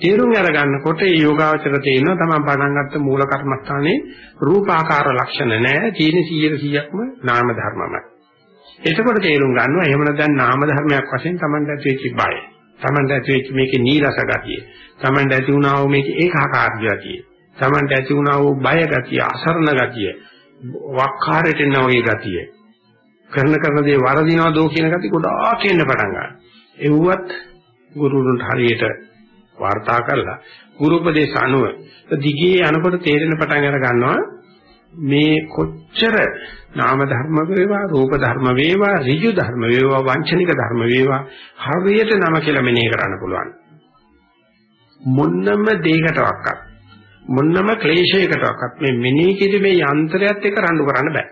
තේරුම් අරගන්නකොට මේ යෝගාවචර තේිනවා තමයි පටන් ගත්ත මූල කර්මස්ථානයේ රූපාකාර ලක්ෂණ නැහැ තියෙන 100%ක්ම නාම ධර්මමයි. එතකොට තේරුම් ගන්නවා එහෙම නැත්නම් නාම ධර්මයක් වශයෙන් Tamanට ඇති වෙච්ච බය. Tamanට ඇති වෙච්ච මේකේ නීරස ගතිය. Tamanට ඇති වුණා වූ මේකේ ඒකාකාරී ගතිය. Tamanට ඇති වුණා වූ බය ගතිය, අසරණ ගතිය, වක්කාරයට එන වගේ ගතිය. කරන කරන දේ වරදිනවා දෝ කියන ගතිය ගොඩාක් එන්න පටන් ගන්නවා. එව්වත් ගුරුතුන්ට හරියට වාර්තා කරලා ගුරු උපදේශ අනුව දිගේ යනකොට තේරෙන පටන් අර ගන්නවා මේ කොච්චර නාම ධර්ම වේවා රූප ධර්ම වේවා ඍජු ධර්ම වේවා වංචනික ධර්ම වේවා හරියට නම කියලා මෙනෙහි කරන්න පුළුවන්. මොන්නම දෙයකටවත් මොන්නම ක්ලේශයකටවත් මේ මෙනෙහි කිරීමේ යන්ත්‍රයත් එක්ක රණ්ඩු කරන්න බෑ.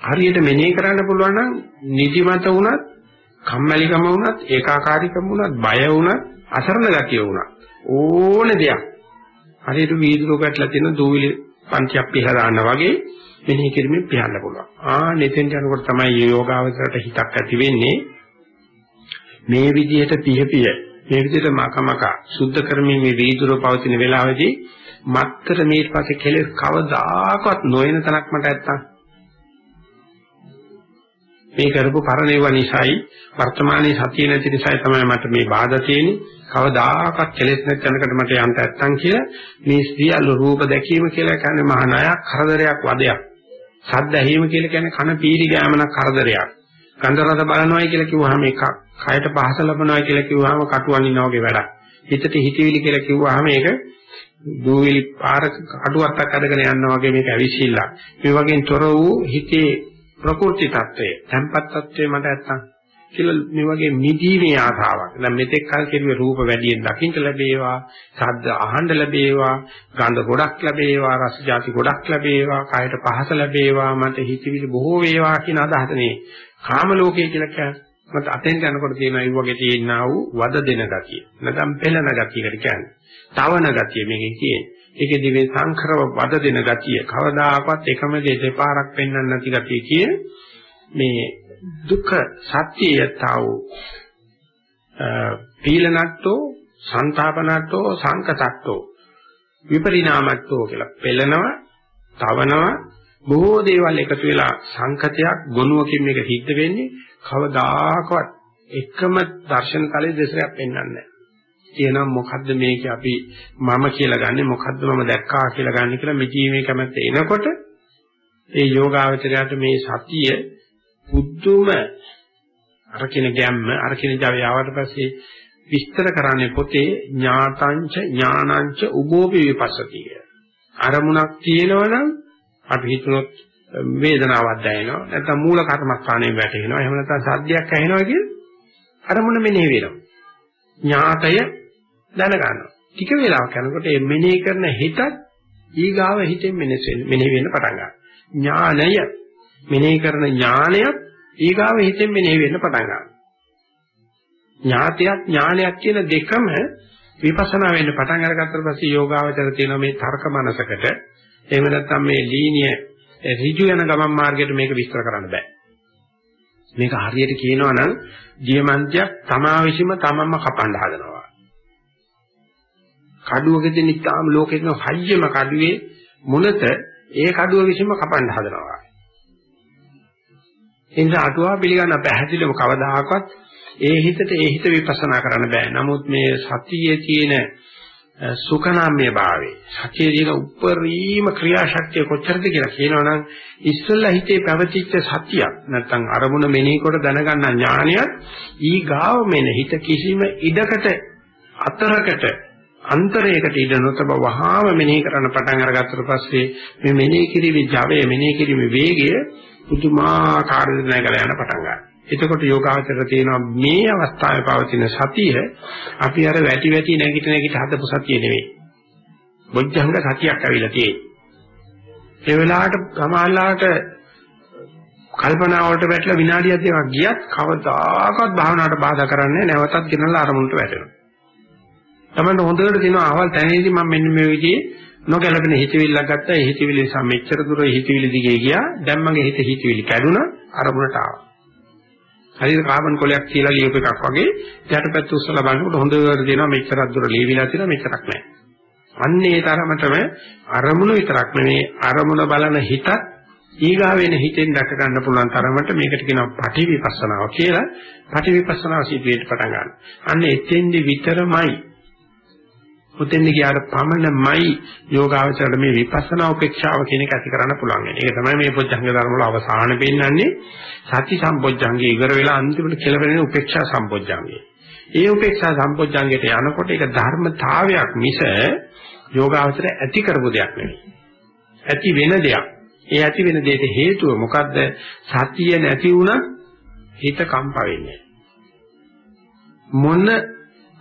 හරියට මෙනෙහි කරන්න පුළුවන් නම් නිදිමත වුණත් කම්මැලිකම වුණත් ඒකාකාරීකම වුණත් බය වුණත් අසරණ ගතිය වුණා. ඕන දෙයක්. හරියට වීදුරුවක ඇట్లా තියෙන දූවිලි පන්තියක් පිහලා දාන්න වගේ මෙනෙහි කිරීමෙන් පියන්න පුළුවන්. ආ නෙතෙන් යනකොට තමයි යෝගාවචරයට හිතක් ඇති වෙන්නේ. මේ විදිහට පියපිය මේ විදිහට මකමක සුද්ධ කරමින් මේ වීදුරුව පවතින වෙලාවේදී මත්තර මේ පස්සේ කෙලෙස් කවදාකවත් නොයන තනක් මට නැත්තම් මේ කරපු කරණේව නිසායි වර්තමානයේ සතිය නැති නිසායි තමයි මට මේ බාධා තියෙන්නේ කවදාකවත් කෙලෙස් නැත්නම්කට මට යන්න නැත්තම් කියලා මේ සියලු රූප දැකීම කියලා කියන්නේ මහා ණයක් කරදරයක් වදයක්. සද්ද ඇහිම කියලා කියන්නේ කන පීරි ගෑමනක් කරදරයක්. ගන්ධ රස බලනවායි කියලා කිව්වහම එකක්. කයට පහස ලබනවායි කියලා කිව්වහම කටුවන් ඉන්නා වගේ වැඩක්. හිතට හිතවිලි කියලා කිව්වහම ඒක දූවිලි පාර කටුවක්ක් අදගෙන යනවා වගේ මේක ඇවිසිල්ලක්. මේ වගේ තොර වූ හිතේ ප්‍රකෘති తত্ত্বය, tempat తত্ত্বය මට නැත්තම් කියලා මේ වගේ නිදීමේ ආසාවක්. දැන් මෙතෙක් කල් කෙරුවේ රූප වැඩියෙන් දකින්න ලැබේවා, ශබ්ද අහන්න ලැබේවා, ගඳ ගොඩක් ලැබේවා, රස ಜಾති ගොඩක් ලැබේවා, කායට පහස ලැබේවා, මට හිතවිලි බොහෝ වේවා කියන අදහසනේ. කාම ලෝකයේ කියලා කියන්නේ මත අතෙන් යනකොට තියෙන අය වගේ තියෙනා වූ වද දෙන ගතිය. නැත්නම් පෙළන ගතියකට කියන්නේ. තවන ගතිය මේකේ කියන්නේ. ඒකෙදි මේ සංඛරව වද දෙන ගතිය කවදාකවත් එකම දේ දෙපාරක් පෙන්වන්න නැති ගතිය කිය මේ දුක්ඛ සත්‍යයතාව පීලනට්ටෝ සංතාපනට්ටෝ සංකතට්ටෝ විපරිණාමට්ටෝ කියලා පෙළනවා තවනවා බොහෝ දේවල් එකතු වෙලා සංකතයක් ගොනුවකින් මේක සිද්ධ වෙන්නේ කවදාකවත් එකම දර්ශන තලයේ දෙසරයක් පෙන්වන්නේ නැහැ. එහෙනම් මොකද්ද මේක අපි මම කියලා ගන්නෙ? මොකද්ද මම දැක්කා කියලා ගන්න කියලා මෙජීමේ කැමැත්ත එනකොට ඒ යෝගාවචරයට මේ සතිය බුද්ධුම අර කියන ගැම්ම අර කියන Java ආවට පස්සේ විස්තර කරන්නේ පොතේ ඥාතංච ඥානංච උභෝපි විපස්සති අරමුණක් තියෙනවනම් අපි හිතනොත් වේදනාවක් දැනෙනවා. නැත්නම් මූල කර්මස්ථානයේ වැටෙනවා. එහෙම නැත්නම් සද්දයක් ඇහෙනවා කියන අරමුණ මෙනෙහි වෙනවා. ඥාතය දැනගන්නවා ටික වෙලාවක් යනකොට මේ මෙනෙහි කරන හිතත් ඊගාව හිතෙන් මෙනෙහි වෙන්න පටන් ගන්නවා ඥානය මෙනෙහි කරන ඥානයත් ඊගාව හිතෙන් මෙනෙහි වෙන්න පටන් ගන්නවා. ඥාතියක් ඥානයක් කියන දෙකම විපස්සනා වෙන්න පටන් අරගත්තට පස්සේ යෝගාවචර තියෙන මේ තර්ක මනසකට එහෙම නැත්නම් මේ ලීනිය ඍජු යන ගමන් මාර්ගයට මේක විස්තර කරන්න බෑ. මේක හරියට කියනවා නම් දියමන්තියක් තමා විසින්ම තමන්ම කපන්න හදනවා. කඩුවකදී නිකාම ලෝකෙක හයියම කඩුවේ මුලත ඒ කඩුව විසින්ම කපන්න හදනවා. ඒ නිසා අටුවා පිළිගන්න පැහැදිලිවම කවදාහක්වත් ඒ හිතට ඒ හිත විපස්සනා කරන්න බෑ. නමුත් මේ සතියේ තියෙන සුඛනාම්‍ය භාවයේ සතියේ තියෙන උපරිම ක්‍රියාශක්තිය කොච්චරද කියලා කියනවනම් ඉස්සෙල්ලා හිතේ පැවතිච්ච සතියක් නැත්නම් අරමුණ මෙනෙහි කොට දැනගන්න ඥානයත් ඊ ගාව මෙන හිත කිසිම ඉඩකට අතරකට අන්තරයකට ඉඳ නොතබ වහාම මෙනෙහි කරන්න පටන් අරගත්තට පස්සේ මේ මෙනෙහි කිරීමේ ජවය මෙනෙහි කිරීමේ වේගය පුදුමාකාර දිනයකට යන පටන් ගන්නවා. එතකොට යෝගාචර තියෙනවා මේ අවස්ථාවේ පවතින සතිය අපි අර වැටි වැටි නැගිට නැගිට හදපු සතිය නෙවෙයි. බොජ්ජංග සතියක් ඇවිල්ලා තියෙන්නේ. ඒ වෙලාවට සමාහලාට කල්පනා වලට වැටලා විනාඩියක් දෙකක් ගියත් කවදාකවත් භාවනාවට බාධා කරන්නේ නැවතත් ගෙනල්ලා අරමුණට වැටෙනවා. තමයි හොඳට තියෙනවා අවල් තැනේදී මම මෙන්න මේ විදිහේ නොගැලපෙන හිතවිල්ලක් ගත්තා ඒ හිතවිලි නිසා මෙච්චර දුර හිතවිලි දිගේ ගියා දැන් මගේ හිත හිතවිලි කැඩුනා අරමුණට ආවා හරියට කාබන් කොලයක් කියලා ලියපු එකක් වගේ යටපැත්ත උස්සලා බලනකොට හොඳට දෙනවා මෙච්චරක් දුර ලියවිලා තියෙනවා මෙච්චරක් නැහැ. අන්න ඒ තරමටම අරමුණු විතරක් නෙවෙයි අරමුණ බලන හිතත් ඊගා වෙන හිතෙන් දැක ගන්න පුළුවන් තරමට මේකට කියනවා පටිවිපස්සනාව කියලා. පටිවිපස්සනාව සිද්ධියට පටන් ගන්නවා. අන්න එතෙන්දි විතරමයි උතෙන්ද ගියාට පමණමයි යෝගාවචරයට මේ විපස්සනා උපේක්ෂාව කියන එක ඇති කරන්න පුළුවන්. ඒක තමයි මේ පොච්චංග ධර්ම වල අවසාන පෙන්වන්නේ සති සම්පොච්චංගේ ඉවර වෙලා අන්තිමට කෙලවෙන්නේ උපේක්ෂා සම්පොච්චංගේ. ඒ උපේක්ෂා සම්පොච්චංගයට යනකොට ඒක ධර්මතාවයක් මිස යෝගාවචරය ඇති කරපු දෙයක් නෙවෙයි. ඇති වෙන දෙයක්. ඒ ඇති වෙන දෙයට හේතුව මොකද්ද? සතිය නැති වුණත් හිත කම්ප වෙන්නේ. මොන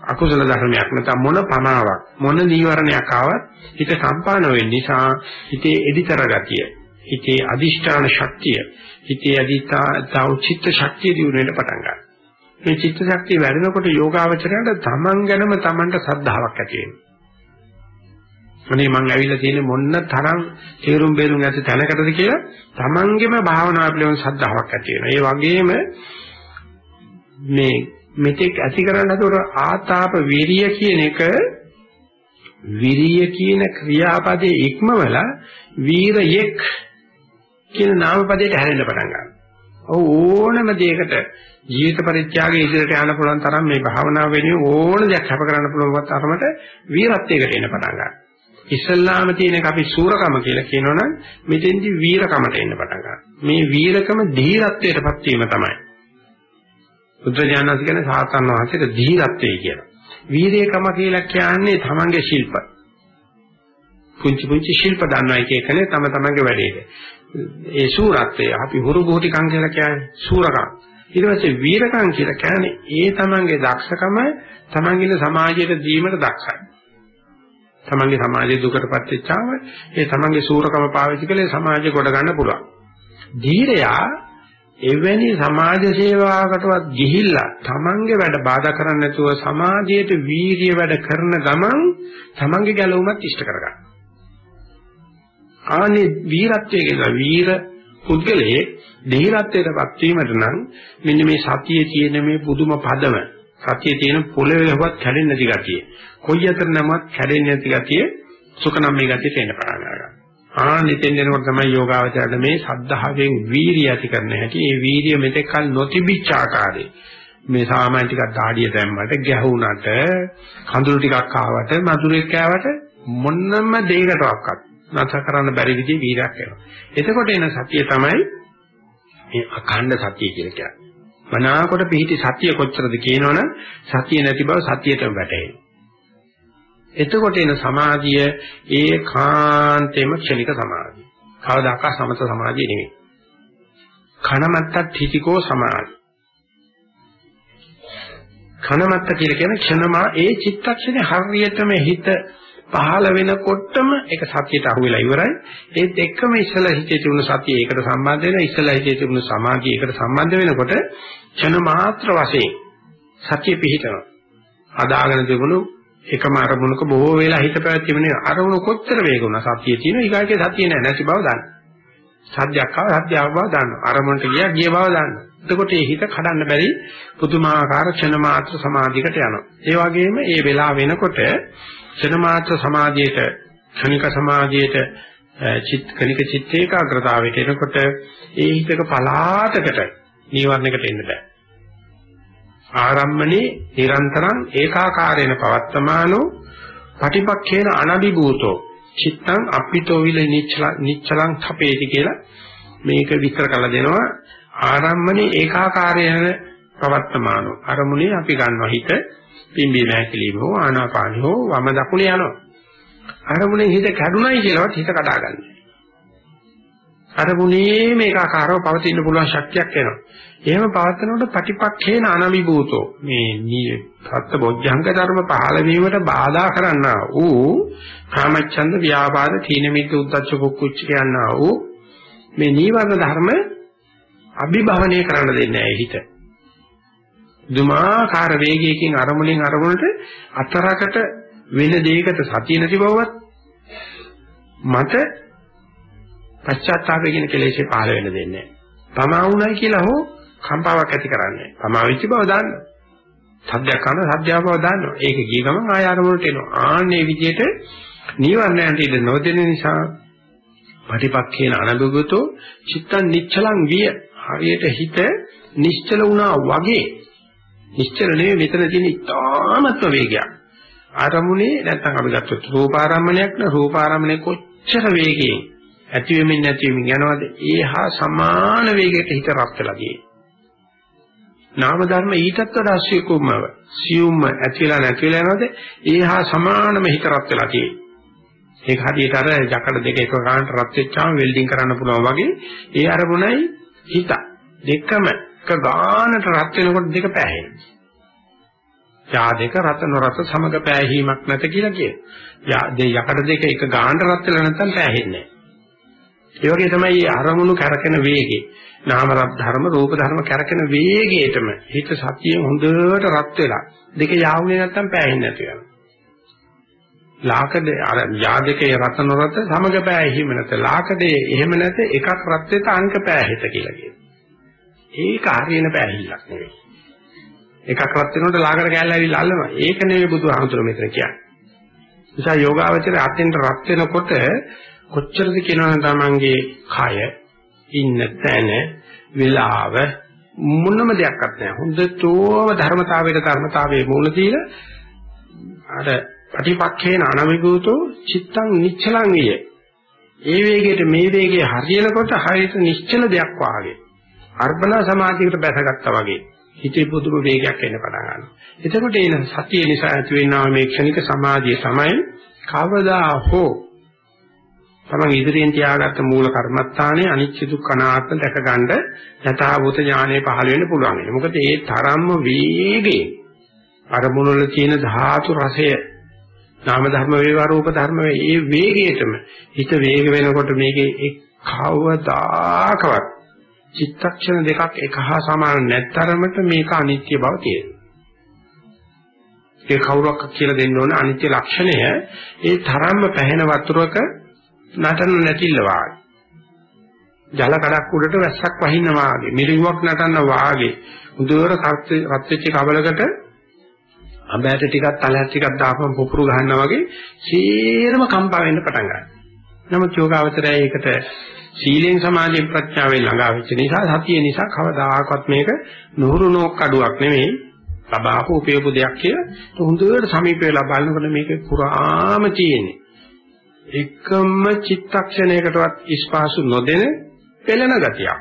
අකුසල ධර්මයක් නැත්නම් මොන පමාවක් මොන නීවරණයක් ආවත් හිත සම්පාන වෙන්න නිසා හිතේ එදිතර ගතිය හිතේ අදිෂ්ඨාන ශක්තිය හිතේ අදිතා චිත්ත ශක්තිය දිනුනෙට පටන් ගන්නවා. මේ චිත්ත ශක්තිය වැඩෙනකොට යෝගාවචරයට තමන් ගැනම තමන්ට සද්ධාාවක් ඇති වෙනවා. අනේ මං ඇවිල්ලා තියෙන්නේ මොන්න තරම් තේරුම් බේරුම් ඇති තැනකටද කියලා තමන්ගේම භාවනා පිළිවෙල සද්ධාාවක් ඇති වෙනවා. ඒ වගේම මේ මෙතෙක් ඇති කරන්න හදන ආතාප විරිය කියන එක විරිය කියන ක්‍රියාපදයේ ඉක්මවලා වීරයෙක් කියන නාමපදයට හැරෙන්න පටන් ගන්නවා. ඔව් ඕනම දෙයකට ජීවිත පරිත්‍යාගයේ ඉදිරියට යන්න පුළුවන් තරම් මේ භාවනාව වෙනුවෙන් ඕන දෙයක් හැප කරන්න පුළුවන් තරමට වීරත්වයකට එන්න පටන් ගන්නවා. ඉස්ලාම තියෙන එක අපි සූරකම කියලා කියනවනම් මෙතෙන්දි වීරකමට එන්න පටන් ගන්නවා. මේ වීරකම ධීරත්වයටපත් වීම තමයි. බුද්ධ කියන්නේ සාතන් වහන්සේට ධීරත්වයේ කියලා. වීරයකම කියලා කියන්නේ තමන්ගේ ශිල්ප. පුංචි පුංචි ශිල්ප දන්නා එක එකනේ තම තමන්ගේ වැඩේට. ඒ සූරත්වය අපි හුරු බුහටිකම් කියලා කියන්නේ සූරකම්. ඊට පස්සේ වීරකම් කියලා කියන්නේ ඒ තමන්ගේ දක්ෂකම තමන්ගේ සමාජයට දීමට දක්ෂයි. තමන්ගේ සමාජයේ දුකටපත් වෙච්චාම ඒ තමන්ගේ සූරකම පාවිච්චි කළේ සමාජය කොට ගන්න පුළුවන්. ධීරයා එවැනි සමාජ සේවාවකටවත් ගිහිල්ලා තමන්ගේ වැඩ බාධා කරන්නේ නැතුව සමාජයට වීර්ය වැඩ කරන ගමන් තමන්ගේ ගැලවුමත් ඉෂ්ට කරගන්න. ආනේ වීරත්වයේ කියලා වීර පුද්ගලයේ ධීරත්වයටපත් වීමට නම් මෙන්න මේ සතියේ තියෙන මේ පුදුම පදම සතියේ තියෙන පොළවේවත් කැඩෙන්නේ නැති ගතිය. කොයි අතර නමත් කැඩෙන්නේ නැති ගතිය සුඛනම් මේ ගතියට එන්න පටන් ගන්නවා. ආනිතෙන් දෙනකොට තමයි යෝගාවචරයට මේ සද්ධාවෙන් වීරිය ඇති කරන්න හැටි. ඒ වීරිය මෙතෙක් කල නොතිබිච්ච ආකාරයේ මේ සාමාන්‍ය ටිකක් දාඩිය දැම්මට ගැහුණට කඳුළු ටිකක් ආවට මధుරෙක් කෑවට මොන්නම දෙයකටවත් නැස කරන්න බැරි විදිහේ වීරයක් එනවා. එතකොට එන සතිය තමයි මේ අඛණ්ඩ සතිය කියලා කියන්නේ. මනාකොට පිහිටි සතිය කොච්චරද කියනවනම් සතිය නැති බව සතියටම වැටහෙනවා. එතකොට එන සමාධිය ඒකාන්තෙම ක්ෂණික සමාධිය. කවදාකවත් සමත සමාධිය නෙවෙයි. කනමත්තත් හිතිකෝ සමාධි. කනමත්ත කියලා කියන්නේ ක්ෂණමා ඒ චිත්තක්ෂණේ හරියටම හිත පහළ වෙනකොටම ඒක සතියට අහු වෙලා ඉවරයි. ඒත් එක්කම ඉස්සලා හිතේ තිබුණු සතිය ඒකට සම්බන්ධ වෙනවා. ඉස්සලා හිතේ තිබුණු සමාධිය ඒකට සම්බන්ධ වෙනකොට ක්ෂණ මාත්‍ර වශයෙන් සතිය පිහිටනවා. අදාගෙන තිබුණු එකම අරමුණක බොහෝ වෙලා හිත පැවැත්වීම නෙවෙයි අරමුණ කොච්චර වේගුණා සතිය තියෙනවා ඊගාගේ සතිය නැහැ නැති බව දන්න. සත්‍යයක් ආව සත්‍ය ආව බව දන්න. අරමුණට ගියා ගිය බව දන්න. එතකොට මේ හිත කඩන්න බැරි පුදුමාකාර ක්ෂණ මාත්‍ර සමාධියකට යනවා. ඒ වගේම මේ වෙලාව වෙනකොට ක්ෂණ මාත්‍ර සමාධියට ක්ෂණික සමාධියට චිත් කනික චිත්ත ඒකාග්‍රතාවයට එනකොට ඒ හිතක පලාතකට නීවරණයකට එන්න බෑ. ආරම්මනේ නිරන්තරං ඒකාකාරේන පවත්තමානෝ පටිපක්ඛේන අනබිභූතෝ චිත්තං අපිතෝ විල නිච්චලං කපේති කියලා මේක විස්තර කරලා දෙනවා. ආරම්මනේ ඒකාකාරේන පවත්තමානෝ. අරමුණේ අපි ගන්නවා හිත පිම්බි නැකිලිම හෝ ආනාපානි හෝ වම දකුණ යනවා. අරමුණේ හිත කැඩුනයි කියලාවත් හිත කඩාගන්නේ. අරමුණේ මේකාකාරව පවතින්න පුළුවන් ශක්තියක් එනවා එහෙම පවත්නකොට ප්‍රතිපක්ඛේන අනමිභූතෝ මේ සත්‍ය බොජ්ජංග ධර්ම පහළ වීමට බාධා කරන්නා වූ කාමච්ඡන්ද ව්‍යාපාද තීන මිද්ද උද්දච්ච කුක්කුච්ච කියනා වූ මේ නීවරණ ධර්ම අභිභවනය කරන්න දෙන්නේ නැහැ හිත. දුමාකාර වේගයකින් අරමුණෙන් අරමුණට අතරකට වෙන දෙයකට සතිය නැති බවවත් මට පශ්චාත්තාපය කියන කෙලෙසේ පහළ වෙන්න දෙන්නේ නැහැ. තමා වුණයි කියලා හෝ කම්පාවක් ඇති කරන්නේ. පමාවිච්ච බව දාන්නවා. සද්දයක් කරන සද්දයක් බව දාන්නවා. ඒක ගිය ගමන් ආය අරමුණට එනවා. ආන්නේ විදිහට නීවරණයන්ට ඉඳ නොදෙන නිසා පටිපක්ඛේන අනබුගතෝ චිත්තං නිච්චලං විය. හරියට හිත නිශ්චල වුණා වගේ නිශ්චල නෙවෙයි මෙතන තියෙන ඉතාමත්ම වේගයක්. ආරමුණේ නැත්නම් අපි ගත්තොත් රූපාරම්මණයක් න රූපාරම්මණය කොච්චර වේගයෙන් ඇති වෙමින් නැති වෙමින් යනවාද ඒහා සමාන වේගයකට හිත රත් වෙලා තියෙන්නේ. නාම ධර්ම ඊටත් වඩා සියුම්ව සියුම්ම ඇතිලා නැතිලා යනවාද ඒහා සමානම හිත රත් වෙලා තියෙන්නේ. ඒක හරියට අර යකඩ දෙක එක ගන්නට රත් වෙච්චාම වෙල්ඩින් කරන්න පුළුවන් වගේ ඒ අරමුණයි හිත දෙකම එක ගානට රත් වෙනකොට දෙක පැහැෙනවා. යා දෙක රත නොරත සමග පෑහීමක් නැත කියලා කියනවා. යා දෙ යකඩ දෙක එක ගානට රත් වෙලා නැත්නම් පෑහෙන්නේ නැහැ. ඒ වගේ තමයි අරමුණු කරකෙන වේගේ නාම ධර්ම රූප ධර්ම කරකෙන වේගයටම හිත සතියෙන් හොඳට රත් වෙලා දෙක යාවුනේ නැත්නම් පෑහෙන්නේ නැතු වෙනවා. ලාකඩ අර යාදකේ රතන රත සමග පෑහීම නැත ලාකඩේ එහෙම නැත එකක් රත් වෙත අංක පෑහෙත කියලා කියනවා. ඒක හරියන පෑහිල්ලක් නෙවෙයි. එකක් රත් වෙනකොට ලාකඩ කෑල්ල ඇවිල්ලා අල්ලනවා. ඒක නෙවෙයි බුදුහාමුදුරුවෝ මෙතන කියන්නේ. නිසා යෝගාවචරය අතෙන්ට රත් වෙනකොට කොච්චරද කියනවනම් තමන්ගේ කය ඉන්න තැන වෙලාව මොනම දෙයක්වත් නැහැ. හොඳටම ධර්මතාවයට ධර්මතාවයේ මූල දීලා අර ප්‍රතිපක්ඛේන අනවිගූතෝ චිත්තං නිච්චලං විය. ඒ වේගයට මේ වේගය හරියනකොට හරියට නිශ්චල දෙයක් වාගේ. අර්පණ සමාධියකට බැසගත්තා වගේ. හිතේ පුදුම වේගයක් එන්න පටන් ගන්නවා. එතකොට එන සතිය නිසා ඇති වෙනා මේ ක්ෂණික සමාධිය තමයි කවදා හෝ තමන් ඉදිරියෙන් තියාගත්ත මූල කර්මස්ථානයේ අනිච්ච දුක්ඛ අනාත්ම දැක ගන්න යථාභූත ඥානය පහළ වෙන්න පුළුවන් වෙනවා. මොකද ඒ තරම්ම වේගයෙන් අරමුණු වල තියෙන ධාතු රසය නාම ධර්ම වේවා රූප ධර්ම වේ ඒ වේගයටම හිත වේග වෙනකොට මේකේ එක් කවදාකවත් චිත්තක්ෂණ දෙකක් එක හා සමාන නැත්තරමට මේක අනිත්‍ය බව තියෙනවා. ඒ කවුරක් කියලා දෙන්න ඕන අනිත්‍ය ලක්ෂණය ඒ තරම්ම පැහැෙන වතුරක නටන නැතිල වාගේ. ජල කඩක් උඩට වැස්සක් වහින්න වාගේ, මිරිඟුවක් නටන වාගේ. උදේවර රත් වෙච්ච කබලකට අඹයට ටිකක් තලයක් ටිකක් දාපම පුපුරු ගන්නවා වගේ සීරම කම්පා වෙන්න පටන් ගන්නවා. නමුත් යෝගාවචරය ඒකට සීලෙන් සමාධියෙන් ප්‍රඥාවෙන් ළඟා වෙච්ච නිසා සතිය නිසා කවදාකවත් මේක නුහුරු නෝක් අඩුවක් නෙමෙයි ලබාපු උපයපු දෙයක් කියලා හොඳට සමීප වෙලා බලනකොට මේක පුරාම තියෙන්නේ එකම චිත්තක්ෂණයකටවත් ස්පාසු නොදෙන පෙළෙන ගතියක්.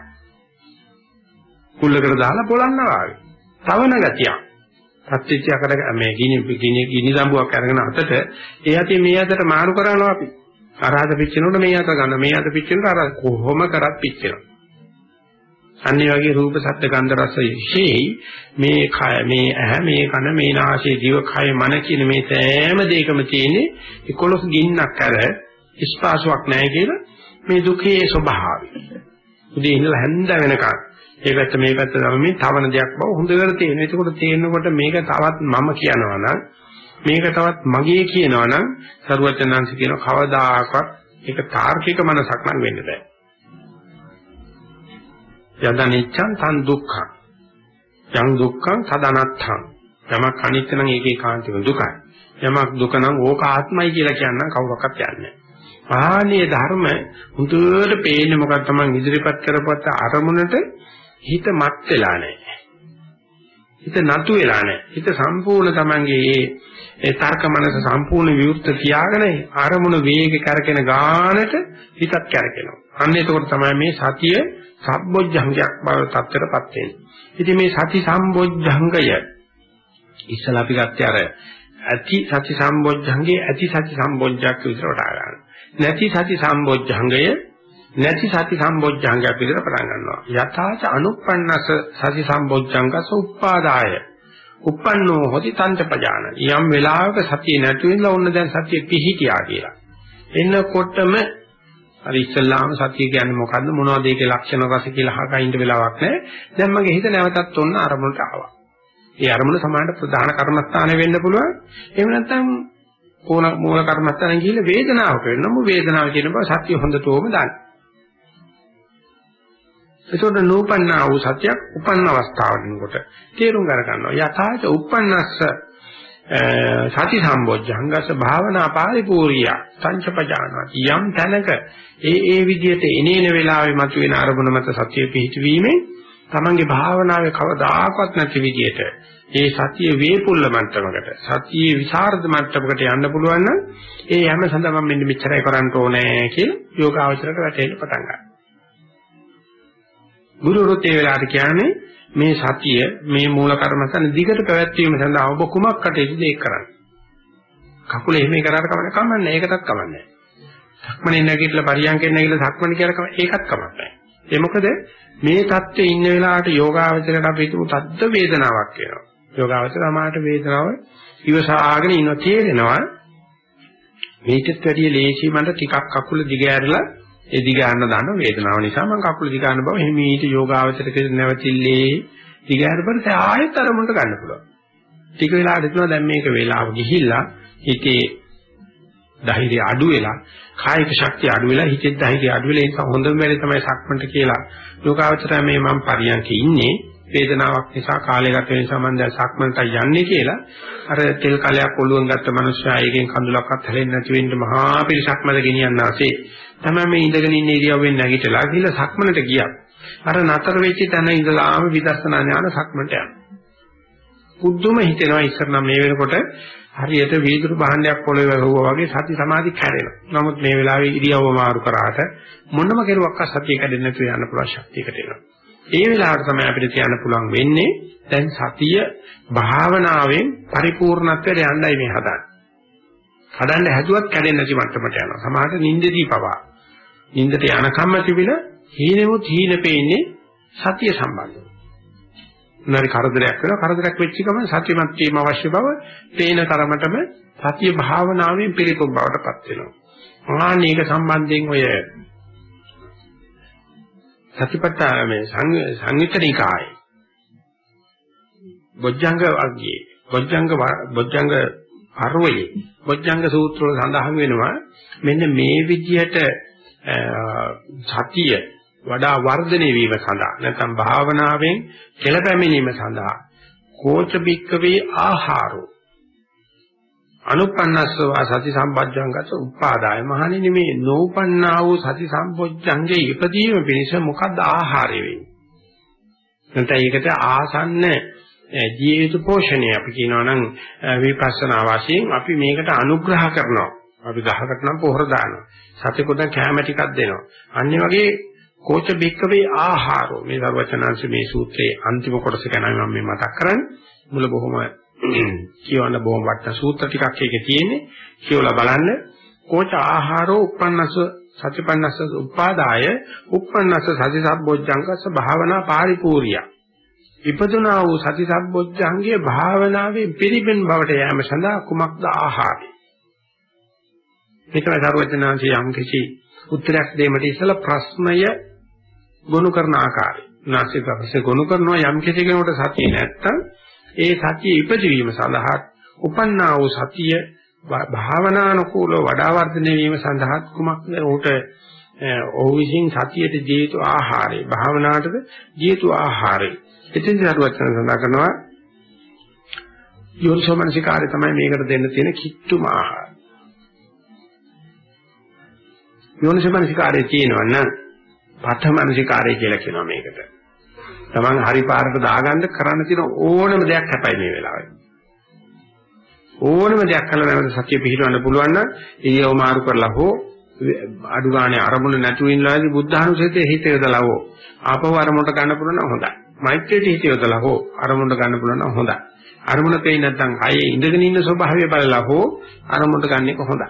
කුල්ලකට දාලා පොළන්නවා වගේ. තවන ගතියක්. පත්‍ත්‍යයකට මේ ගිනි ගිනි ගිනි දඹුවක් අරගෙන අතට ඒ යටි මේ අතට මාරු කරනවා අපි. අරහත පිච්චෙනකොට මේ අත ගන්න මේ අත පිච්චෙනකොට අර කොහොම කරත් පිච්චෙනවා. අනිත් වගේ රූප ශබ්ද ගන්ධ රස විශේෂයි මේ කය මේ ඇහැ මේ කන මේ නාසය දිව කය මන කියන මේ සෑම දෙයකම තියෙන්නේ 11 ගින්නක් අර ස්පාසාවක් නැහැ කියලා මේ දුකේ ස්වභාවය. උදේ ඉඳලා හැන්ද වෙනකන් ඒ පැත්ත මේ පැත්ත තමයි තවන දෙයක් බව හොඳට තේරෙනවා. ඒකකොට තේරෙනකොට මේක තවත් මම කියනවා නම් මේක තවත් මගේ කියනවා නම් සරුවචනාංශ කියන කවදාකවත් ඒක තාර්කික මනසක් නම් වෙන්න බෑ. යදනිච්ඡන් තන් දුක්ඛං. යං දුක්ඛං සදනත්තං. යමක් අනිත්‍ය නම් ඒකේ කාන්තික දුකයි. යමක් දුක නම් ඕක ආත්මයි කියලා කියන්න කවුරක්වත් යන්නේ ආනේ ධර්ම හුදුවට පේන්නේ මොකක්ද තමයි ඉදිරිපත් කරපුවත් අරමුණට හිත මත් වෙලා නැහැ. හිත නතු වෙලා නැහැ. හිත සම්පූර්ණ තමන්ගේ ඒ තර්ක මනස සම්පූර්ණ විවෘත තියාගෙන ආරමුණ වේග කරගෙන ගානට හිතත් කරකිනවා. අන්න එතකොට තමයි මේ සතිය සම්බොජ්ජංගයක් බව තත්ත්වයටපත් වෙන්නේ. ඉතින් මේ සති සම්බොජ්ජංගය ඉස්සලා අපි ගත්තේ අර ඇති සති සම්බොජ්ජංගේ ඇති සති සම්බොජ්ජක් විතර වටා ගන්න. නැති සති සම්බොජ්ජංගය නැති සති සම්බොජ්ජංගයක් විතර පටන් ගන්නවා. යථාච අනුප්පන්නස සති සම්බොජ්ජංගස උප්පාදාය uppannෝ hoti tanta pajana යම් වෙලාවක සතිය නැති වෙනලා ඔන්න දැන් සතිය පිහිටියා කියලා එන්නකොටම අර ඉස්සල්ලාම සතිය කියන්නේ මොකද්ද? මොනවද ඒකේ ලක්ෂණ රස කියලා අහක ඉන්න වෙලාවක් නැහැ. දැන් මගේ හිත නැවතත් ඔන්න අරමුණට ආවා. ඒ අරමුණ සමානට ප්‍රධාන කර්මස්ථානය වෙන්න පුළුවන්. එහෙම නැත්නම් ඕන මූල කර්මස්ථානෙන් ගිහිල්ලා වේදනාවක වෙනම වේදනාව කියන බව සතිය හොඳටම දන්න. ඒතකොට නූපන්නා වූ සත්‍යයක් උපන්න අවස්ථාවකින්කොට තේරුම් ගන්නවා. යථාච උපන්නස්ස සති සම්බොජ්ජංගස භාවනා පාරිපූර්ය සංචපජානාති යම් තැනක ඒ ඒ විදිහට එනේන වෙලාවෙ මතුවෙන අරමුණ මත සතිය පිහිටවීමෙන් තමන්ගේ භාවනාවේ කවදාකවත් නැති විදිහට ඒ සතිය වේපුල්ල මට්ටමකට සතියේ විසරද මට්ටමකට යන්න පුළුවන් නම් ඒ හැම සඳහා මම මෙන්න මෙච්චරයි කරන්න ඕනේ කියලා යෝගාවචරයට වැටෙන්න පටන් ගන්නවා. ගුරුවරුත් ඒ වෙලාවට කියන්නේ මේ සතිය මේ මූල කර්මස්ථාන දිගට පැවැත්වීම සඳහා ඔබ කුමක් කටයුතුද ඒක කරන්නේ. කකුල එහෙම කරාට කමන්නේ කමන්නේ ඒකටත් කමන්නේ. සක්මණේ නැගිටලා පරියන්කෙන් නැගිටලා සක්මණ කියලා කම ඒකත් කමන්නේ. ඒ මොකද මේ தත්ත්වයේ ඉන්න වෙලාවට යෝගාවචරයට අපි හිතමු තද්ද වේදනාවක් එනවා. යෝගාවචර අමාට වේදනාව ඉවසාගෙන ඉන්න තේරෙනවා. මේකත් වැඩිය ලේසි මන්ට ටිකක් කකුල දිග ඇරලා ඒ දිග යන්න දාන වේදනාව නිසා මම කකුල දිග යන බව හිමීට යෝගාවචර කෙරෙන නැවතිල්ලේ දිග යනකොට ආයෙත් අරමුණට ගන්න පුළුවන්. ටික වෙලාවට හිතනවා දැන් මේක වේලාව ගිහිල්ලා හිතේ ධෛර්යය අඩු වෙලා කායික ශක්තිය අඩු වෙලා හිතේ ධෛර්යය අඩු වෙලා ඒක හොඳම වෙලේ තමයි සක්මන්ට කියලා යෝගාවචරය මේ මම පරියන්කේ ඉන්නේ වේදනාවක් නිසා කාලය ගත වෙන නිසා මම දැන් සක්මන්ට යන්නේ කියලා අර තෙල් කලයක් ඔලුවෙන් ගත්ත මනුස්සයා එකෙන් කඳුලක්වත් හැලෙන්නේ නැති වෙන්න මහා පිරිසක් මැද ගෙනියන්න ආසේ තමයි මේ ඉඳගෙන ඉන්න ඉරියව්වෙන් නැගිටලා ගිහලා සක්මනට ගියා. අර නතර වෙච්ච තැන ඉඳලාම විදර්ශනා ඥාන සක්මනට යනවා. පුදුම හිතෙනවා ඉස්සර නම් මේ වෙනකොට හරියට වීදුරු භාණ්ඩයක් පොළවේ වැහුවා වගේ සති සමාධි කැඩෙනවා. නමුත් මේ වෙලාවේ ඉරියව්ව මාරු කරාට මොනම කෙරුවක්වත් සතිය කැඩෙන්නේ නැතුව යන්න පුළුවන් ශක්තියකට එනවා. ඒ වෙලාවට තමයි අපිට කියන්න පුළුවන් වෙන්නේ දැන් සතිය භාවනාවෙන් පරිපූර්ණත්වයට යන්නයි මේ හදන්නේ. හදන්න හැදුවත් කැඩෙන්නේ නැති මට්ටමට යනවා. සමහරට නිින්දදී පවා. නිින්දට යනකම්ම තිබින හීනෙමුත් හීන පෙන්නේ සතිය සම්බන්ධව. උනාරි කරදරයක් වෙනවා කරදරයක් වෙච්ච ගමන් සතියමත් වීම අවශ්‍ය බව පේන තරමටම සතිය භාවනාවෙන් පිළිපොම් බවටපත් වෙනවා. ආනීක සම්බන්ධයෙන් ඔය සතිපට්ඨාන මේ සංයුත්තනිකාය බොජ්ජංග වර්ගයේ බොජ්ජංග බොජ්ජංග අරවලේ බොජ්ජංග සූත්‍ර වල සඳහන් වෙනවා මෙන්න මේ විදිහට සතිය වඩා වර්ධනය වීම සඳහා නැත්නම් භාවනාවෙන් කෙලපැමිණීම සඳහා කෝච බික්කවේ ආහාරෝ. අනුපන්නස්සව සති සම්පජ්ජංගත උපාදාය. මහණෙනි මේ නෝපන්නා වූ සති සම්පොච්චංගේ ඉපදීම පිණිස මොකද්ද ආහාරය වෙන්නේ? නැත්නම් ඒකට ආසන්න ජීවිත පෝෂණය අපි කියනවා නම් විපස්සනා වශයෙන් අපි මේකට අනුග්‍රහ කරනවා. අපි ගහකට නම් පොහොර දානවා. සතෙකුට කැම ටිකක් දෙනවා. අන්නේ වගේ කෝච බික්කවේ ආහාරෝ. මේ සර්වචනංශ මේ සූත්‍රයේ අන්තිම කොටස ගැන මම මේ මතක් කරන්නේ. මුල බොහොම කියවන්න බොහොම වටන සූත්‍ර ටිකක් ඒකේ තියෙන්නේ. කියවලා බලන්න. කෝච ආහාරෝ uppannස සතිපන්නස උපාදාය uppannස සති සම්බොජ්ජංගස භාවනා පාරිපූර්ය ඉපදුනා වූ සති සම්බොජ්ජංගයේ භාවනාවේ පිළිබෙන් බවට යෑම සඳහා කුමක්ද ආහාරය? මේකයි සරුවචනාංශي යම් කිසි උත්තරයක් දෙීමට ඉස්සලා ප්‍රශ්නය ගොනු කරන ආකාරය. නාසික ප්‍රශ්න ගොනු කරනවා යම් කිසි කෙනෙකුට සතිය නැත්තම් ඒ සතිය ඉපදවීම සඳහා උපන්නා වූ සතිය භාවනානුකූලව වඩා වර්ධනය වීම සඳහා කුමක්ද උට ඔහු විසින් සතියට ජීවිත ආහාරය භාවනාවටද ජීවිත ආහාරය ඉතින් සරුවචන සඳහන් කරනවා යෝනිසෝමනසිකාරය තමයි මේකට දෙන්න තියෙන කිට්ටුම ආහාර යෝනිසමනසිකාරයේ තියෙනවා නම් පඨමනසිකාරය කියලා කියනවා මේකට. Taman හරි පාරට දාගන්න කරන්න තියෙන ඕනම දෙයක් හැපයි මේ වෙලාවේ. ඕනම දෙයක් කළා නැවත සතිය පිහිටවන්න පුළුවන් නම් ඊයව මාරු කරලා හෝ අඩු ගානේ අරමුණ නැතුව ඉන්නලාදී බුද්ධානුසතිය හිත යොදලා හෝ ආපව අරමුණට ගන්න පුළුවන් නම් හොඳයි. මෛත්‍රියට හිත යොදලා හෝ අරමුණට ගන්න පුළුවන් නම් හොඳයි. අරමුණ පෙයි නැත්නම් අයේ ඉඳගෙන ඉන්න ස්වභාවය බලලා හෝ අරමුණට ගන්න එක හොඳයි.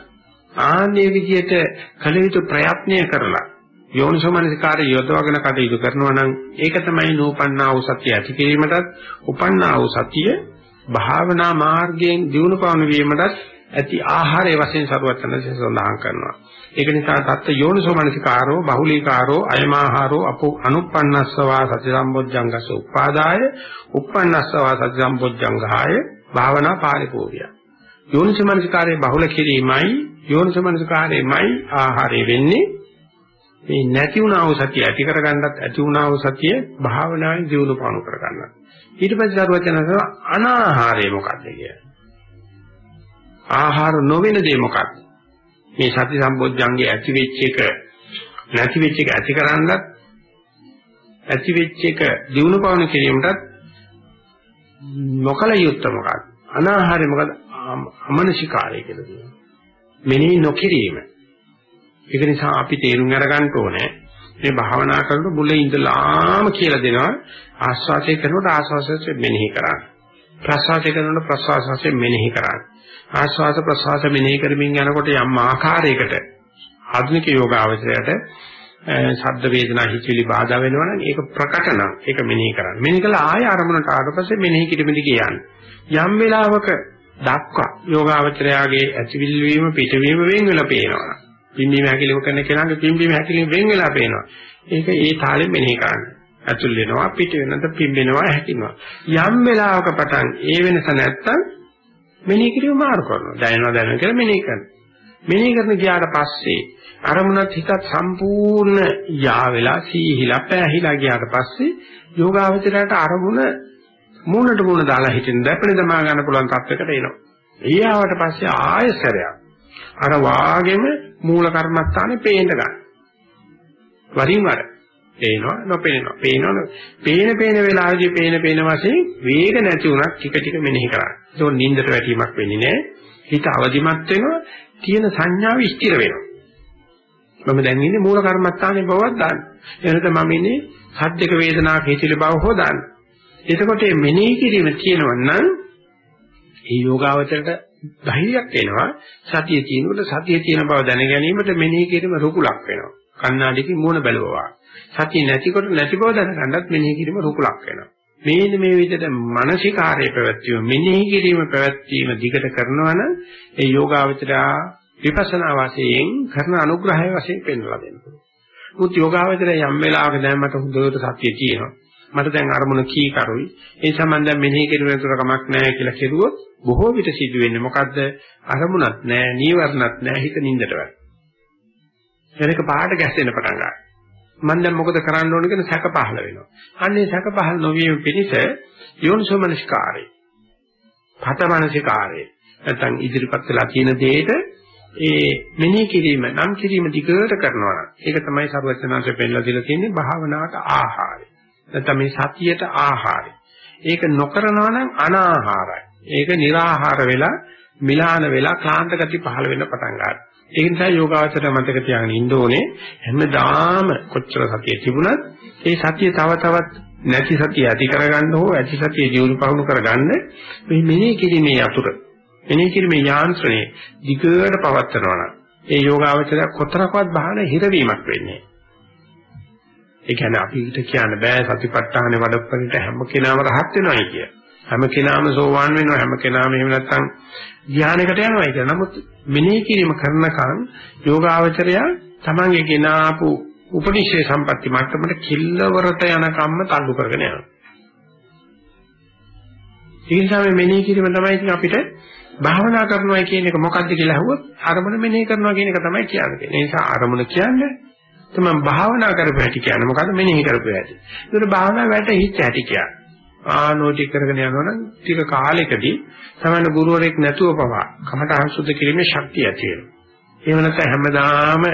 ආන්නේ විදියට කළ යුතු ප්‍රයත්නය කරලා යෝනිසෝමනසිකාරය යොදවගෙන කටයුතු කරනවා නම් ඒක තමයි නූපන්නා වූ සතිය ඇති කිරීමටත් උපන්නා වූ සතිය භාවනා මාර්ගයෙන් දියුණු පවන වීමටත් ඇති ආහාරය වශයෙන් සරුවචනසේ සඳහන් කරනවා. ඒක නිසා තත්ත යෝනිසෝමනසිකාරෝ බහුලීකාරෝ අයමාහාරෝ අපෝ අනුප්පන්නස්සවා සති සම්බොජ්ජංගස උපාදාය උප්පන්නස්සවා සති සම්බොජ්ජංගාය භාවනා පාරිපූර්ය. යෝනිසෝමනසිකාරයේ බහුල කිරීමයි යෝනිසමනසකාරයමයි ආහාරය වෙන්නේ මේ නැති වුණා වූ සතිය ඇති කරගන්නත් ඇති වුණා වූ සතිය භාවනාවේ ජීවු පවණු කරගන්නත්. ඊට පස්සේ සරුවචනස අනාහාරය මොකක්ද කියන්නේ? ආහාර නොවන දේ මොකක්ද? මේ සති සම්බොජ්ජංගේ ඇති වෙච්ච එක නැති වෙච්ච එක ඇති කරන්නත් ඇති වෙච්ච එක දිනු පවන කිරීමටත් නොකල යුත්තේ මොකක්ද? අනාහාරය මොකද? අමනසිකාරය කියලා කියනවා. මෙනෙහි නොකිරීම. ඒක නිසා අපි තේරුම් අරගන්න ඕනේ මේ භාවනා කරනකොට මුල ඉඳලාම කියලා දෙනවා ආස්වාදයේ කරනකොට ආස්වාදයේ මෙනෙහි කරන්න. ප්‍රසවාසයේ කරනකොට ප්‍රසවාසයේ මෙනෙහි කරන්න. ආස්වාද ප්‍රසවාස මෙනෙහි කරමින් යනකොට යම් ආකාරයකට ආධුනික යෝගාවචරයට ශබ්ද වේදනා හිචිලි බාධා වෙනවා නම් ඒක ප්‍රකට නම් ඒක මෙනෙහි කරන්න. මෙනෙහි කළා ආය ආරමුණට ආවට පස්සේ මෙනෙහි කිරීමදි කියන්නේ. යම් වෙලාවක දක්වා යෝගාවචරයාගේ ඇතිවිල් වීම පිටවීම වෙන් වෙලා පේනවා. පිම්බීම හැකිලිම කරන කෙනාගේ පිම්බීම හැකිලිම වෙන් වෙලා පේනවා. ඒක ඒ තාලෙන් මෙනෙහි කරන්න. ඇතුල් වෙනවා පිට වෙනද පිම්බෙනවා හැකිනවා. යම් වෙලාවක පටන් ඒ වෙනස නැත්තම් මෙනෙහි කිරීම මාරු කරනවා. දැනෙනවා දැනෙනවා කියලා මෙනෙහි කරනවා. මෙනෙහි කරන ගියාට පස්සේ අරමුණත් හිතත් සම්පූර්ණ යා වෙලා සීහිලා පැහැහිලා ගියාට පස්සේ යෝගාවචරයට අරමුණ මූණට මූණ දාලා හිටින්න දැපෙන දමා ගන්න පුළුවන් තත්යකට එනවා. ඒ ආවට පස්සේ ආයසරයක් අර වාගෙම මූල කර්මස්ථානේ පේන්න ගන්න. වරින් වර පේනවා නොපේනවා පේනවා පේන පේන වෙලාවදී පේන පේන වශයෙන් වේග නැති උනත් ටික ටික මෙනෙහි කරන්න. ඒක නින්දට වැටීමක් වෙන්නේ නැහැ. හිත අවදිමත් වෙනවා තියෙන සංඥාව ස්ථිර වෙනවා. මම දැන් ඉන්නේ මූල කර්මස්ථානේ බවක් දාන්න. එනකොට මම ඉන්නේ සද්දක වේදනාවක් හිතිල බව හො දාන්න. එතකොට මේ මෙනෙහි කිරීම තියෙනවා නම් ඒ යෝගාවචරයට ධෛර්යයක් එනවා. සතිය තියෙනකොට සතිය තියෙන බව දැන ගැනීමට මෙනෙහි කිරීම රුකුලක් වෙනවා. කණ්ණාඩියකින් මූණ බැලුවා. සතිය නැතිකොට නැති බව දැනගන්නත් මෙනෙහි කිරීම රුකුලක් වෙනවා. මේන මේ විදිහට මානසිකාර්යය පැවැත්වීම මෙනෙහි කිරීම පැවැත්වීම දිගට කරනවා නම් ඒ යෝගාවචරයා විපස්සනා වශයෙන් කරන අනුග්‍රහය වශයෙන් පෙන්වලා දෙනවා. මුත් යෝගාවචරය යම් වෙලාවක දැන් මට හොඳට සතිය තියෙනවා. මට දැන් අරමුණ කී කරුයි. ඒ සම්බන්ධයෙන් මෙනෙහි කිරීම තුර කමක් නැහැ කියලා කෙරුවොත් බොහෝ විට සිදු වෙන්නේ මොකද්ද? අරමුණක් නැහැ, නීවරණක් නැහැ, හිත නින්දට වැටෙනවා. එනක පහට ගැස්සෙන්න පටන් ගන්නවා. මම දැන් මොකද කරන්න ඕන කියන සැක පහළ වෙනවා. අන්නේ සැක පහළ නොවීම පිණිස යෝනිසෝමනස්කාරය. පතමනසිකාරය. නැත්නම් ඉදිරිපත් වෙලා තියෙන දෙයට ඒ මෙනෙහි කිරීම නම් කිරීම දිගට කරනවා නම් ඒක තමයි සර්වචනාංශයෙන් පෙන්නලා දීලා තියෙන්නේ භාවනාවට ආහාරය. නැත්නම් මේ සතියට ආහාරය. ඒක නොකරනවා නම් අනාහාරයි. ඒක निराහාර වෙලා මිලාන වෙලා ක්ලාන්ත ගති පහළ වෙන්න පටන් ගන්නවා. ඒ නිසා යෝගාවචර මතක තියාගෙන ඉන්න ඕනේ හැමදාම කොච්චර සතිය තිබුණත් ඒ සතිය තව තවත් නැති සතිය ඇති කරගන්න හෝ ඇති සතිය ජීවු පහුණු කරගන්න මේ මෙනෙහි කිරීමේ යතුර මෙනෙහි කිරීමේ යාන්ත්‍රණය දිගට පවත්නවා නම් ඒ යෝගාවචරය කොතරම්වත් බහන හිරවීමක් වෙන්නේ. ඒ කියන්නේ අපිට කියන්න බෑ සතිපට්ඨානේ වඩප්පනිට හැම කෙනාම රහත් වෙනවයි කිය. හැම කෙනාම සෝවාන් වෙනවා හැම කෙනාම එහෙම නැත්නම් ධානයකට යනවායි කියලා. නමුත් මෙනෙහි කිරීම කරනකන් යෝගාවචරය තමන්ගේ ගෙනාපු උපනිෂේ සම්පatti මට්ටමට කිල්ලවරට යන කම්ම තල්ලු කරගෙන යනවා. ඒ නිසා මේ මෙනෙහි කිරීම තමයි ඉතින් අපිට භාවනා කරනවා කියන එක මොකක්ද කියලා අහුවොත් අරමුණ මෙනෙහි කරනවා කියන එක තමයි කියන්නේ. ඒ නිසා අරමුණ කියන්නේ තමයි භාවනා කරපු හැටි කියන්නේ මොකද්ද මෙනෙහි කරපු හැටි. ඒකට භාවනා වැටහිච්ච හැටි කියන්නේ. ආනෝටි කරගෙන යනවනම් ටික කාලෙකදී තමයි ගුරුවරයෙක් නැතුව පවා කමට අංශුද්ධ කිරීමේ ශක්තිය ඇති වෙනවා. එහෙම නැත්නම් හැමදාම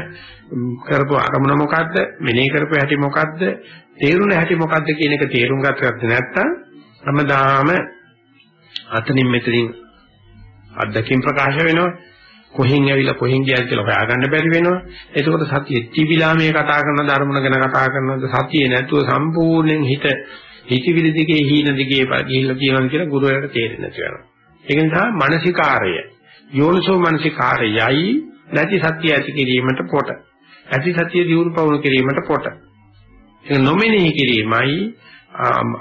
කරපු අරමුණ මොකද්ද මෙනෙහි කරපු හැටි මොකද්ද තේරුණ හැටි මොකද්ද කියන එක තේරුම් ගත්තත් නැත්නම් හැමදාම අතනින් මෙතනින් අද්දකින් ප්‍රකාශ වෙනවා කොහෙන් ඇවිල්ලා කොහෙන් ගියාද කියලා හොයාගන්න බැරි වෙනවා. එතකොට සතිය තිබිලා මේ කතා කරන ධර්මන ගැන කතා කරනද සතිය නැතුව සම්පූර්ණයෙන් හිත හිතවිලි දිගේ හීන දිගේ ගිහිල්ලා කියනවා කියලා ගුරුවරයාට තේරෙන්නේ නැති වෙනවා. ඒක නිසා මානසිකාරය යෝනිසෝ මානසිකාරයයි නැති සත්‍ය ඇති කිරීමට පොට. ඇති සත්‍ය දියුණු පවුණු කිරීමට පොට. ඒක නොමෙනෙහි කිරීමයි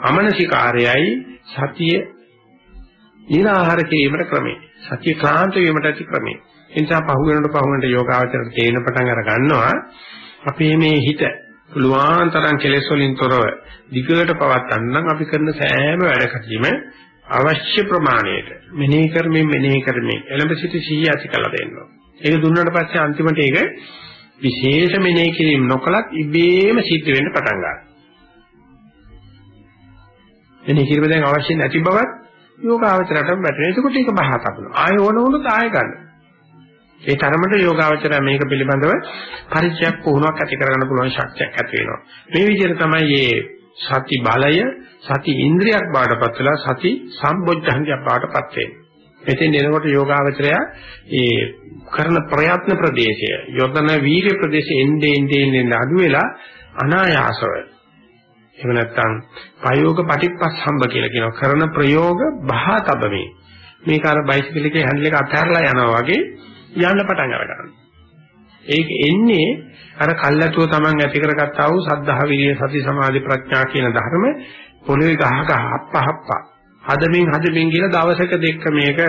අමනසිකාරයයි සතිය නිරාහාර කිරීමට ක්‍රමය. සත්‍ය ක්ලාන්ත වීමට ඇති ක්‍රමය. ඒ නිසා පහු වෙනකොට පහු වෙනට යෝගාවචරයට තේරෙන පටන් අර ගන්නවා අපේ මේ හිත පුළුවන් තරම් කෙලෙස් වලින් තොරව දිගට පවත්වන්න නම් අපි කරන සෑම වැඩකදීම අවශ්‍ය ප්‍රමාණයට මෙනෙහි කරමින් මෙනෙහි කරමින් එළඹ සිට සිහිය ඇති කළ දෙන්නවා. ඒක දුන්නාට පස්සේ අන්තිමට ඒක විශේෂ මෙනෙහි කිරීම නොකලත් ඉබේම සිද්ධ වෙන්න පටන් ගන්නවා. මෙනෙහි කිරීම දැන් අවශ්‍ය නැති බවත් යෝගාවචරයටම වැටෙනවා. එතකොට ඒක බහා තබනවා. ආය ඕන වුණොත් ආය ගන්න. ඒ තරමට යෝගාවචරය මේක පිළිබඳව පරිචයක් පුහුණුවක් ඇති කරගන්න පුළුවන් ශක්තියක් ඇති වෙනවා. මේ විදිහට තමයි මේ සති බලය සති ඉන්ද්‍රියක් බාටපත් වෙලා සති සම්බොජ්ජංගයක් බාටපත් වෙන්නේ. එතෙන් එනකොට යෝගාවචරය ඒ කරන ප්‍රයත්න ප්‍රදේශය යොදන වීර්ය ප්‍රදේශය එnde ende ende අඩු වෙලා අනායාසව එහෙම නැත්නම් ප්‍රයෝග පටිපස්සම්බ කියලා කියනවා කරන ප්‍රයෝග බහතබමේ මේක අර බයිසිකල් එකේ හැන්ඩල් එක අතහැරලා යනවා වගේ යන්න පටන් අරගන්නවා ඒක එන්නේ අර කල්ැතුව Taman ඇති කරගත්තා වූ සද්ධා විරිය සති සමාධි ප්‍රඥා කියන ධර්ම පොළවේ ගහ ගහ හප්ප හප්ප හදමින් හදමින් කියලා දවසක දෙක මේක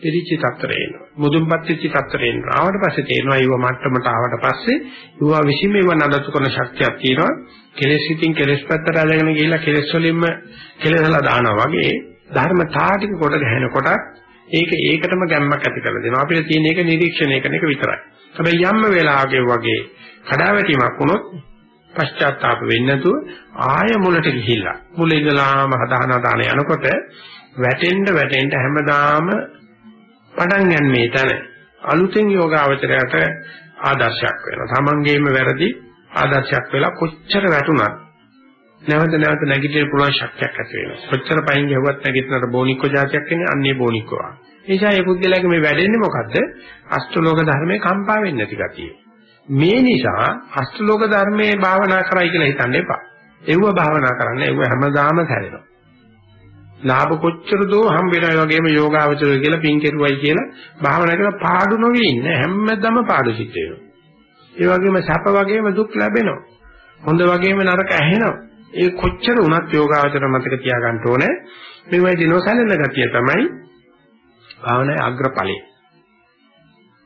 පිරිචි තත්ත්වයට එනවා. මුදුන්පත් වෙච්ච තත්ත්වයට එනවා. ආවට පස්සේ තේරෙනවා ඊව මට්ටමට ආවට පස්සේ ඊව විසින් මේව නඩත්තු කරන ශක්තියක් තියෙනවා. කෙලෙස් හිතින් කෙලෙස් පැත්තට අල්ලගෙන ගිහිල්ලා කෙලෙස් වලින්ම කෙලෙසලා දානවා වගේ ධර්ම තාටික කොට ගහනකොට ඒක ඒකටම ගැම්මක් ඇති කරලා දෙනවා. අපිට තියෙන එක නිරීක්ෂණය කරන එක විතරයි. හැබැයි යම්ම වෙලාවක වගේ කඩාවැටීමක් වුණොත් පශ්චාත්තාප වෙන්නේ නැතුව ආය මුලට ගිහිල්ලා මුල ඉඳලාම හදාන හදාන යනකොට වැටෙන්න වැටෙන්න හැමදාම පටන් ගන්න මේ තැන අලුතෙන් යෝගාවචරයට ආදර්ශයක් වෙනවා. තමන්ගේම වැරදි ආදර්ශයක් වෙලා කොච්චර වැටුණත් නැවත නැවත නැගිටින්න පුළුවන් ශක්තියක් ඇති වෙනවා. කොච්චර පයින් ගහුවත් නැගිටිනට බෝනික්ක જાතියක් එන්නේ අන්නේ බෝනික්කවා. ඒ නිසා මේ පුද්ගලයාගේ මේ වැඩෙන්නේ මොකද්ද? අෂ්ටලෝක ධර්මයේ කම්පා වෙන්නේ නැති ගතිය. මේ නිසා අෂ්ටලෝක ධර්මයේ භාවනා කරයි කියලා හිතන්න එපා. ඒව භාවනා කරන්න ඒව හැමදාම හැරෙනවා. ලාභ කොච්චර දෝ හම් වෙනවා වගේම යෝගාවචරය කියලා පින් කෙරුවයි කියලා භාවනා කරලා පාඩු නොවි ඉන්න හැමදම පාඩු සිද්ධ වෙනවා. ඒ වගේම සැප වගේම දුක් ලැබෙනවා. හොඳ වගේම නරක ඇහෙනවා. ඒ කොච්චර වුණත් යෝගාවචර මතක තියාගන්න ඕනේ. මේ වගේ දිනෝසලන ගතිය තමයි භාවනාවේ අග්‍රඵලය.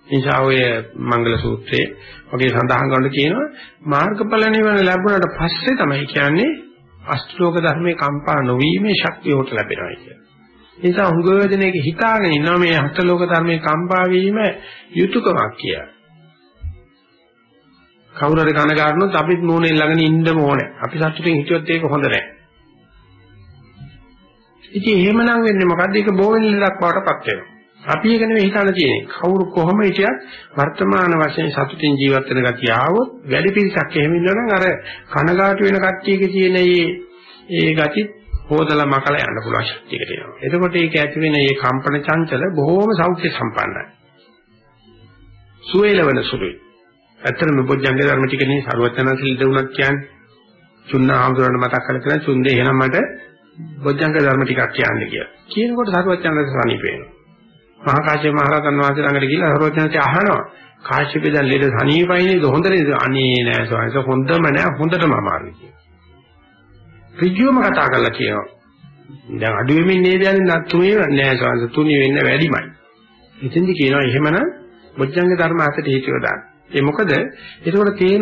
නිසා ඔය මංගල සූත්‍රයේ වගේ සඳහන් කරන කියනවා මාර්ගඵල නිවන ලැබුණාට පස්සේ තමයි කියන්නේ අෂ්ටලෝක ධර්මයේ කම්පා නොවීමේ ශක්තිය උට ලැබෙනවා කියන්නේ. ඒ නිසා හුඟවදෙනෙක් හිතාගෙන ඉන්නවා මේ අෂ්ටලෝක ධර්මයේ කම්පා වීම යුතුයකමක් කියලා. කවුරු හරි කනගාටුනොත් අපිත් මූණේ ළඟන ඉන්නම ඕනේ. අපි සතුටින් හිටියොත් ඒක හොඳ නැහැ. ඉතින් එහෙමනම් වෙන්නේ මොකද්ද? ඒක බෝවෙන් ලක් වඩටපත් වෙනවා. අපි ඒක නෙවෙයි හිතන්න තියෙන්නේ. කවුරු කොහොම හිටියත් වර්තමාන වශයෙන් සතුටින් ජීවත් වෙන ගතිය ආවොත් වැඩි පිරිසක් එහෙම ඉන්නවනම් අර කනගාටු වෙන කට්ටියගේ තියෙන මේ ඒ ගති හොදලා මකලා යන්න පුළුවන් ශක්තියකට එනවා. එතකොට ඒක ඇති වෙන මේ කම්පන චංචල බොහෝම සෞඛ්‍ය සම්පන්නයි. සුවේලවන සුළුයි. ඇත්තටම බොජ්ජංග ධර්ම ටිකනේ ਸਰවඥාන්සේ ඉදුණක් කියන්නේ. චුන්න ආමතුරණ මතක් කරලා කියලා චුන්ද එහෙනම් මට බොජ්ජංග ධර්ම ටිකක් කියන්න කියලා. කියනකොට ਸਰවඥාන්සේ සනීප වෙනවා. මහා කාශ්‍යප මහ රහතන් වහන්සේ ළඟට ගිහිල්ලා ਸਰවඥාන්සේ අහනවා කාශ්‍යප දැන් ලේද සනීපයිනේ හොඳ නේද? අනේ නෑ ස්වාමීන් වහන්සේ හොඳම නෑ හොඳටම අමාරුයි කියලා. ඍජුවම කතා කරලා කියනවා. දැන් අඩු වෙමින් නේද යන්නේ තුනේ නෑ ස්වාමීන් වහන්සේ තුනේ වෙන්න වැඩිමයි. එතෙන්දි කියනවා එහෙමනම් බොජ්ජංග ධර්ම අතට හේතුව දාන්න. ඒ මොකද? ඒකවල තේන